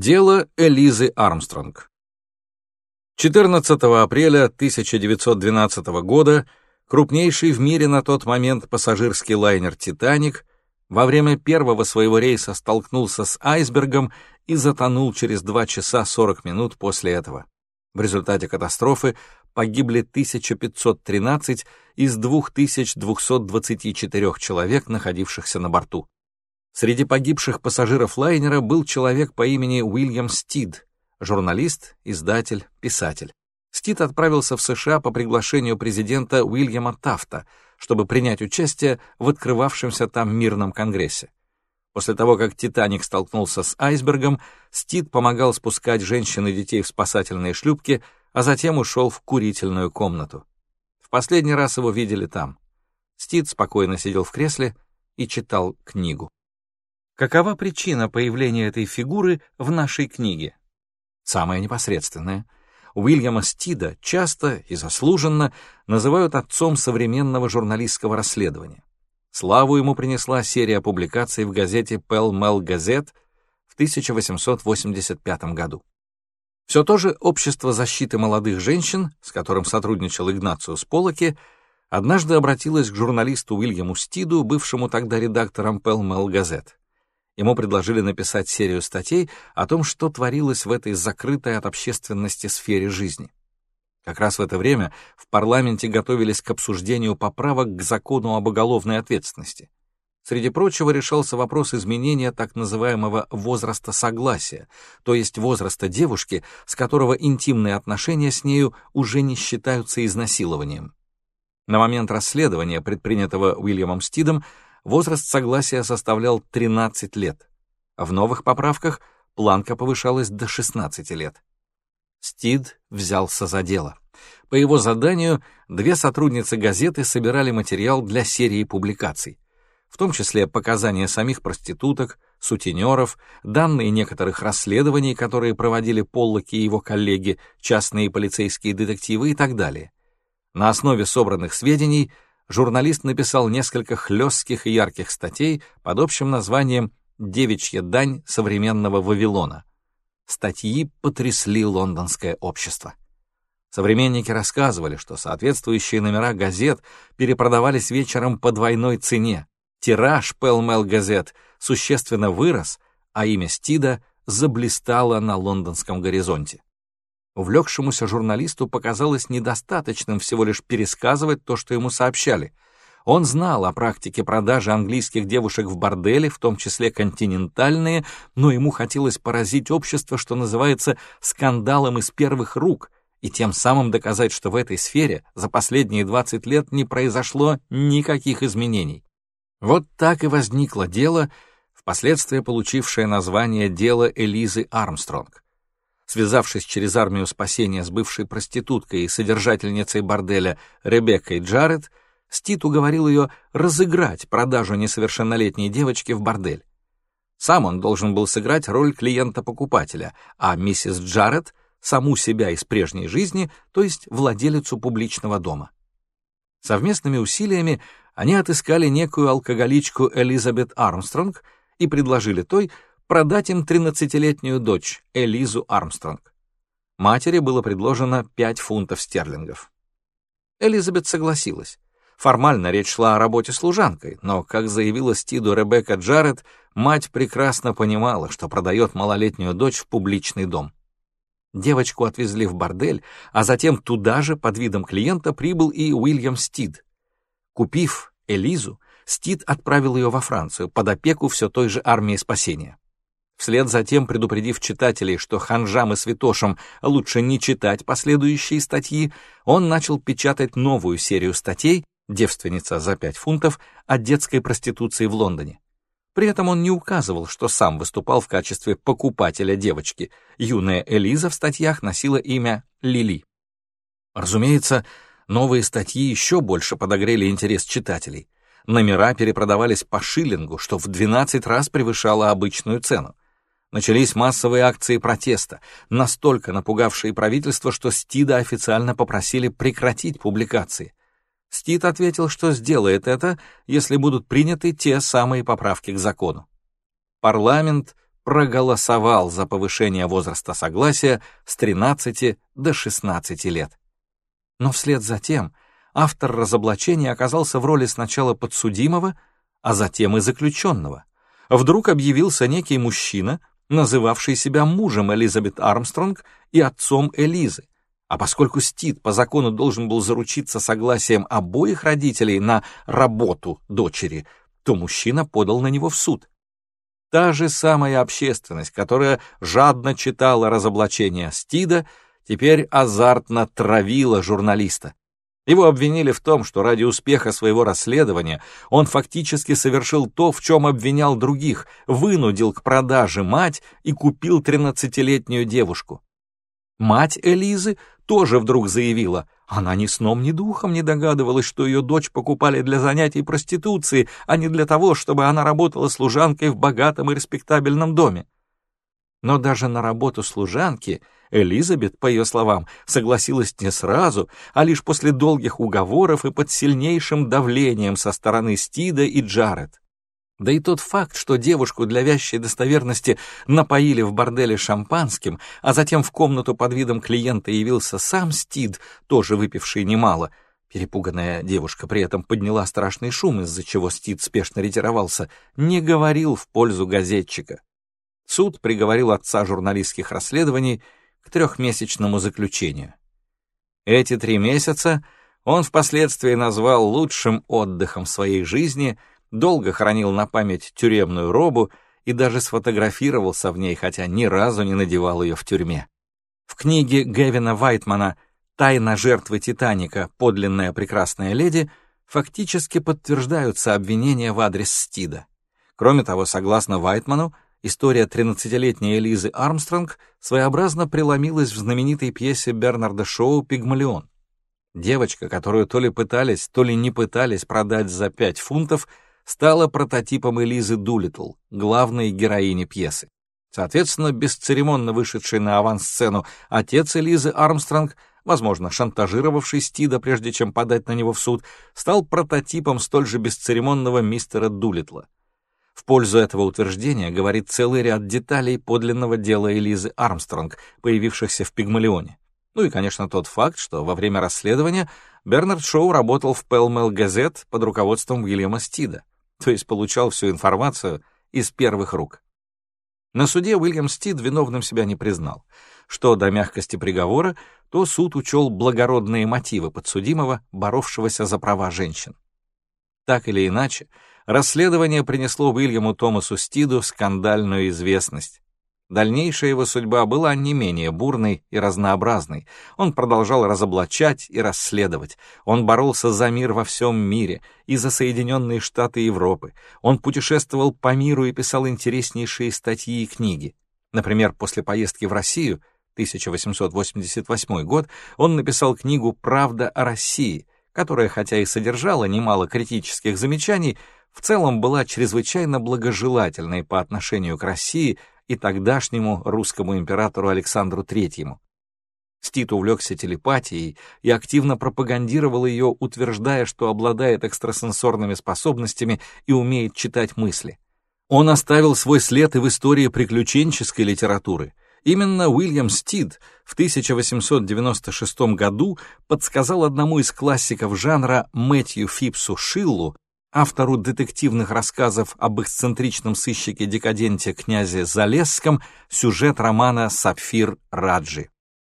Дело Элизы Армстронг. 14 апреля 1912 года крупнейший в мире на тот момент пассажирский лайнер «Титаник» во время первого своего рейса столкнулся с айсбергом и затонул через 2 часа 40 минут после этого. В результате катастрофы погибли 1513 из 2224 человек, находившихся на борту. Среди погибших пассажиров лайнера был человек по имени Уильям Стид, журналист, издатель, писатель. Стид отправился в США по приглашению президента Уильяма Тафта, чтобы принять участие в открывавшемся там мирном конгрессе. После того, как «Титаник» столкнулся с айсбергом, Стид помогал спускать женщин и детей в спасательные шлюпки, а затем ушел в курительную комнату. В последний раз его видели там. Стид спокойно сидел в кресле и читал книгу. Какова причина появления этой фигуры в нашей книге? Самая непосредственная. Уильяма Стида часто и заслуженно называют отцом современного журналистского расследования. Славу ему принесла серия публикаций в газете Pell Mell Gazette в 1885 году. Все то же Общество защиты молодых женщин, с которым сотрудничал Игнациус Полоки, однажды обратилось к журналисту Уильяму Стиду, бывшему тогда редактором Pell Mell Gazette. Ему предложили написать серию статей о том, что творилось в этой закрытой от общественности сфере жизни. Как раз в это время в парламенте готовились к обсуждению поправок к закону об уголовной ответственности. Среди прочего решался вопрос изменения так называемого возраста согласия, то есть возраста девушки, с которого интимные отношения с нею уже не считаются изнасилованием. На момент расследования, предпринятого Уильямом Стидом, возраст согласия составлял 13 лет, в новых поправках планка повышалась до 16 лет. Стид взялся за дело. По его заданию две сотрудницы газеты собирали материал для серии публикаций, в том числе показания самих проституток, сутенеров, данные некоторых расследований, которые проводили Поллоки и его коллеги, частные полицейские детективы и так далее. На основе собранных сведений – журналист написал несколько хлестких и ярких статей под общим названием «Девичья дань современного Вавилона». Статьи потрясли лондонское общество. Современники рассказывали, что соответствующие номера газет перепродавались вечером по двойной цене. Тираж Пелмел газет существенно вырос, а имя Стида заблистало на лондонском горизонте. Увлекшемуся журналисту показалось недостаточным всего лишь пересказывать то, что ему сообщали. Он знал о практике продажи английских девушек в борделе, в том числе континентальные, но ему хотелось поразить общество, что называется, скандалом из первых рук, и тем самым доказать, что в этой сфере за последние 20 лет не произошло никаких изменений. Вот так и возникло дело, впоследствии получившее название «Дело Элизы Армстронг». Связавшись через армию спасения с бывшей проституткой и содержательницей борделя Ребеккой Джаред, Стит уговорил ее разыграть продажу несовершеннолетней девочки в бордель. Сам он должен был сыграть роль клиента-покупателя, а миссис Джаред — саму себя из прежней жизни, то есть владелицу публичного дома. Совместными усилиями они отыскали некую алкоголичку Элизабет Армстронг и предложили той продать им 13-летнюю дочь, Элизу Армстронг. Матери было предложено 5 фунтов стерлингов. Элизабет согласилась. Формально речь шла о работе служанкой, но, как заявила Стиду Ребекка Джаред, мать прекрасно понимала, что продает малолетнюю дочь в публичный дом. Девочку отвезли в бордель, а затем туда же под видом клиента прибыл и Уильям Стид. Купив Элизу, Стид отправил ее во Францию под опеку все той же армии спасения. Вслед за тем, предупредив читателей, что ханжам и святошам лучше не читать последующие статьи, он начал печатать новую серию статей «Девственница за 5 фунтов» о детской проституции в Лондоне. При этом он не указывал, что сам выступал в качестве покупателя девочки. Юная Элиза в статьях носила имя Лили. Разумеется, новые статьи еще больше подогрели интерес читателей. Номера перепродавались по шиллингу, что в 12 раз превышало обычную цену. Начались массовые акции протеста, настолько напугавшие правительство, что Стида официально попросили прекратить публикации. Стид ответил, что сделает это, если будут приняты те самые поправки к закону. Парламент проголосовал за повышение возраста согласия с 13 до 16 лет. Но вслед за тем автор разоблачения оказался в роли сначала подсудимого, а затем и заключенного. Вдруг объявился некий мужчина, называвший себя мужем Элизабет Армстронг и отцом Элизы. А поскольку Стит по закону должен был заручиться согласием обоих родителей на работу дочери, то мужчина подал на него в суд. Та же самая общественность, которая жадно читала разоблачения Стида, теперь азартно травила журналиста. Его обвинили в том, что ради успеха своего расследования он фактически совершил то, в чем обвинял других, вынудил к продаже мать и купил 13-летнюю девушку. Мать Элизы тоже вдруг заявила, она ни сном, ни духом не догадывалась, что ее дочь покупали для занятий проституции, а не для того, чтобы она работала служанкой в богатом и респектабельном доме. Но даже на работу служанки — Элизабет, по ее словам, согласилась не сразу, а лишь после долгих уговоров и под сильнейшим давлением со стороны Стида и Джаред. Да и тот факт, что девушку для вящей достоверности напоили в борделе шампанским, а затем в комнату под видом клиента явился сам Стид, тоже выпивший немало. Перепуганная девушка при этом подняла страшный шум, из-за чего Стид спешно ретировался, не говорил в пользу газетчика. Суд приговорил отца журналистских расследований к трехмесячному заключению. Эти три месяца он впоследствии назвал лучшим отдыхом своей жизни, долго хранил на память тюремную робу и даже сфотографировался в ней, хотя ни разу не надевал ее в тюрьме. В книге Гевина Вайтмана «Тайна жертвы Титаника. Подлинная прекрасная леди» фактически подтверждаются обвинения в адрес Стида. Кроме того, согласно Вайтману, История 13-летней Элизы Армстронг своеобразно преломилась в знаменитой пьесе Бернарда Шоу «Пигмалион». Девочка, которую то ли пытались, то ли не пытались продать за 5 фунтов, стала прототипом Элизы Дулитл, главной героини пьесы. Соответственно, бесцеремонно вышедший на авансцену отец Элизы Армстронг, возможно, шантажировавший Стида, прежде чем подать на него в суд, стал прототипом столь же бесцеремонного мистера Дулитла. В пользу этого утверждения говорит целый ряд деталей подлинного дела Элизы Армстронг, появившихся в Пигмалионе. Ну и, конечно, тот факт, что во время расследования Бернард Шоу работал в Pell Газет под руководством Уильяма Стида, то есть получал всю информацию из первых рук. На суде Уильям Стид виновным себя не признал. Что до мягкости приговора, то суд учел благородные мотивы подсудимого, боровшегося за права женщин. Так или иначе, Расследование принесло Уильяму Томасу Стиду скандальную известность. Дальнейшая его судьба была не менее бурной и разнообразной. Он продолжал разоблачать и расследовать. Он боролся за мир во всем мире и за Соединенные Штаты Европы. Он путешествовал по миру и писал интереснейшие статьи и книги. Например, после поездки в Россию, 1888 год, он написал книгу «Правда о России», которая, хотя и содержала немало критических замечаний, в целом была чрезвычайно благожелательной по отношению к России и тогдашнему русскому императору Александру III. Стит увлекся телепатией и активно пропагандировал ее, утверждая, что обладает экстрасенсорными способностями и умеет читать мысли. Он оставил свой след и в истории приключенческой литературы. Именно Уильям Стид в 1896 году подсказал одному из классиков жанра Мэтью Фипсу Шиллу автору детективных рассказов об эксцентричном сыщике-декаденте князе Залесском, сюжет романа «Сапфир Раджи».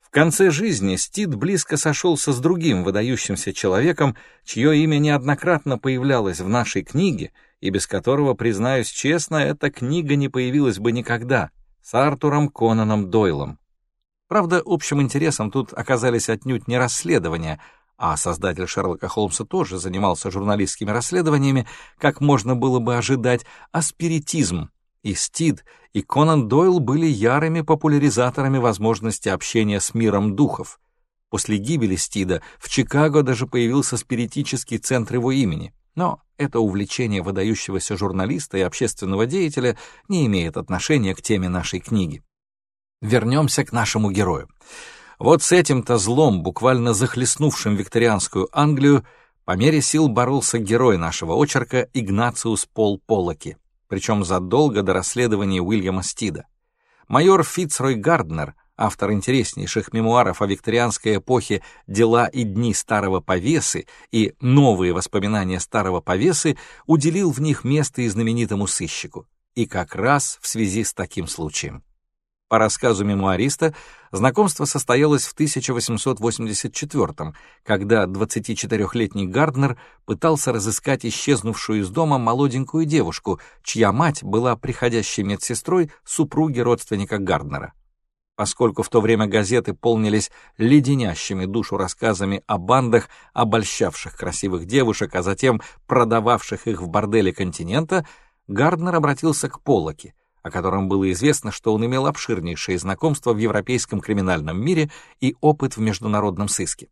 В конце жизни Стид близко сошелся с другим выдающимся человеком, чье имя неоднократно появлялось в нашей книге, и без которого, признаюсь честно, эта книга не появилась бы никогда, с Артуром Конаном Дойлом. Правда, общим интересом тут оказались отнюдь не расследования, а создатель Шерлока Холмса тоже занимался журналистскими расследованиями, как можно было бы ожидать, а спиритизм. И Стид, и Конан Дойл были ярыми популяризаторами возможности общения с миром духов. После гибели Стида в Чикаго даже появился спиритический центр его имени. Но это увлечение выдающегося журналиста и общественного деятеля не имеет отношения к теме нашей книги. Вернемся к нашему герою. Вот с этим-то злом, буквально захлестнувшим викторианскую Англию, по мере сил боролся герой нашего очерка Игнациус Пол Полоки. причем задолго до расследования Уильяма Стида. Майор Фицрой Гарднер, автор интереснейших мемуаров о викторианской эпохе «Дела и дни старого повесы» и «Новые воспоминания старого повесы», уделил в них место и знаменитому сыщику. И как раз в связи с таким случаем. По рассказу мемуариста, знакомство состоялось в 1884 когда 24-летний Гарднер пытался разыскать исчезнувшую из дома молоденькую девушку, чья мать была приходящей медсестрой супруги родственника Гарднера. Поскольку в то время газеты полнились леденящими душу рассказами о бандах, обольщавших красивых девушек, а затем продававших их в борделе континента, Гарднер обратился к Поллоке — о котором было известно, что он имел обширнейшие знакомства в европейском криминальном мире и опыт в международном сыске.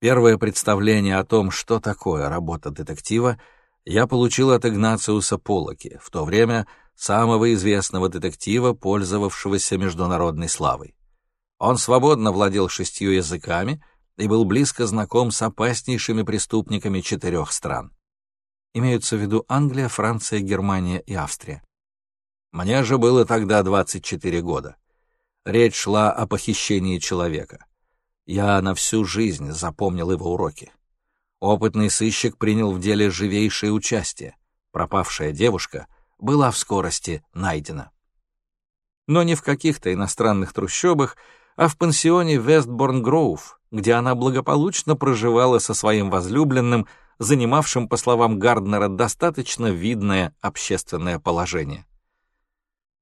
Первое представление о том, что такое работа детектива, я получил от Игнациуса Полоки, в то время самого известного детектива, пользовавшегося международной славой. Он свободно владел шестью языками и был близко знаком с опаснейшими преступниками четырех стран. Имеются в виду Англия, Франция, Германия и Австрия. Мне же было тогда 24 года. Речь шла о похищении человека. Я на всю жизнь запомнил его уроки. Опытный сыщик принял в деле живейшее участие. Пропавшая девушка была в скорости найдена. Но не в каких-то иностранных трущобах, а в пансионе Вестборн-Гроув, где она благополучно проживала со своим возлюбленным, занимавшим, по словам Гарднера, достаточно видное общественное положение.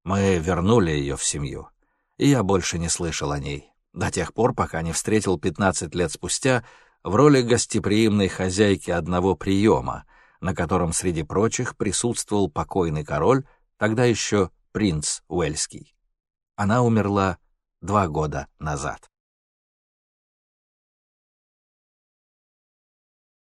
Мы вернули ее в семью, и я больше не слышал о ней, до тех пор, пока не встретил 15 лет спустя в роли гостеприимной хозяйки одного приема, на котором среди прочих присутствовал покойный король, тогда еще принц Уэльский. Она умерла два года назад.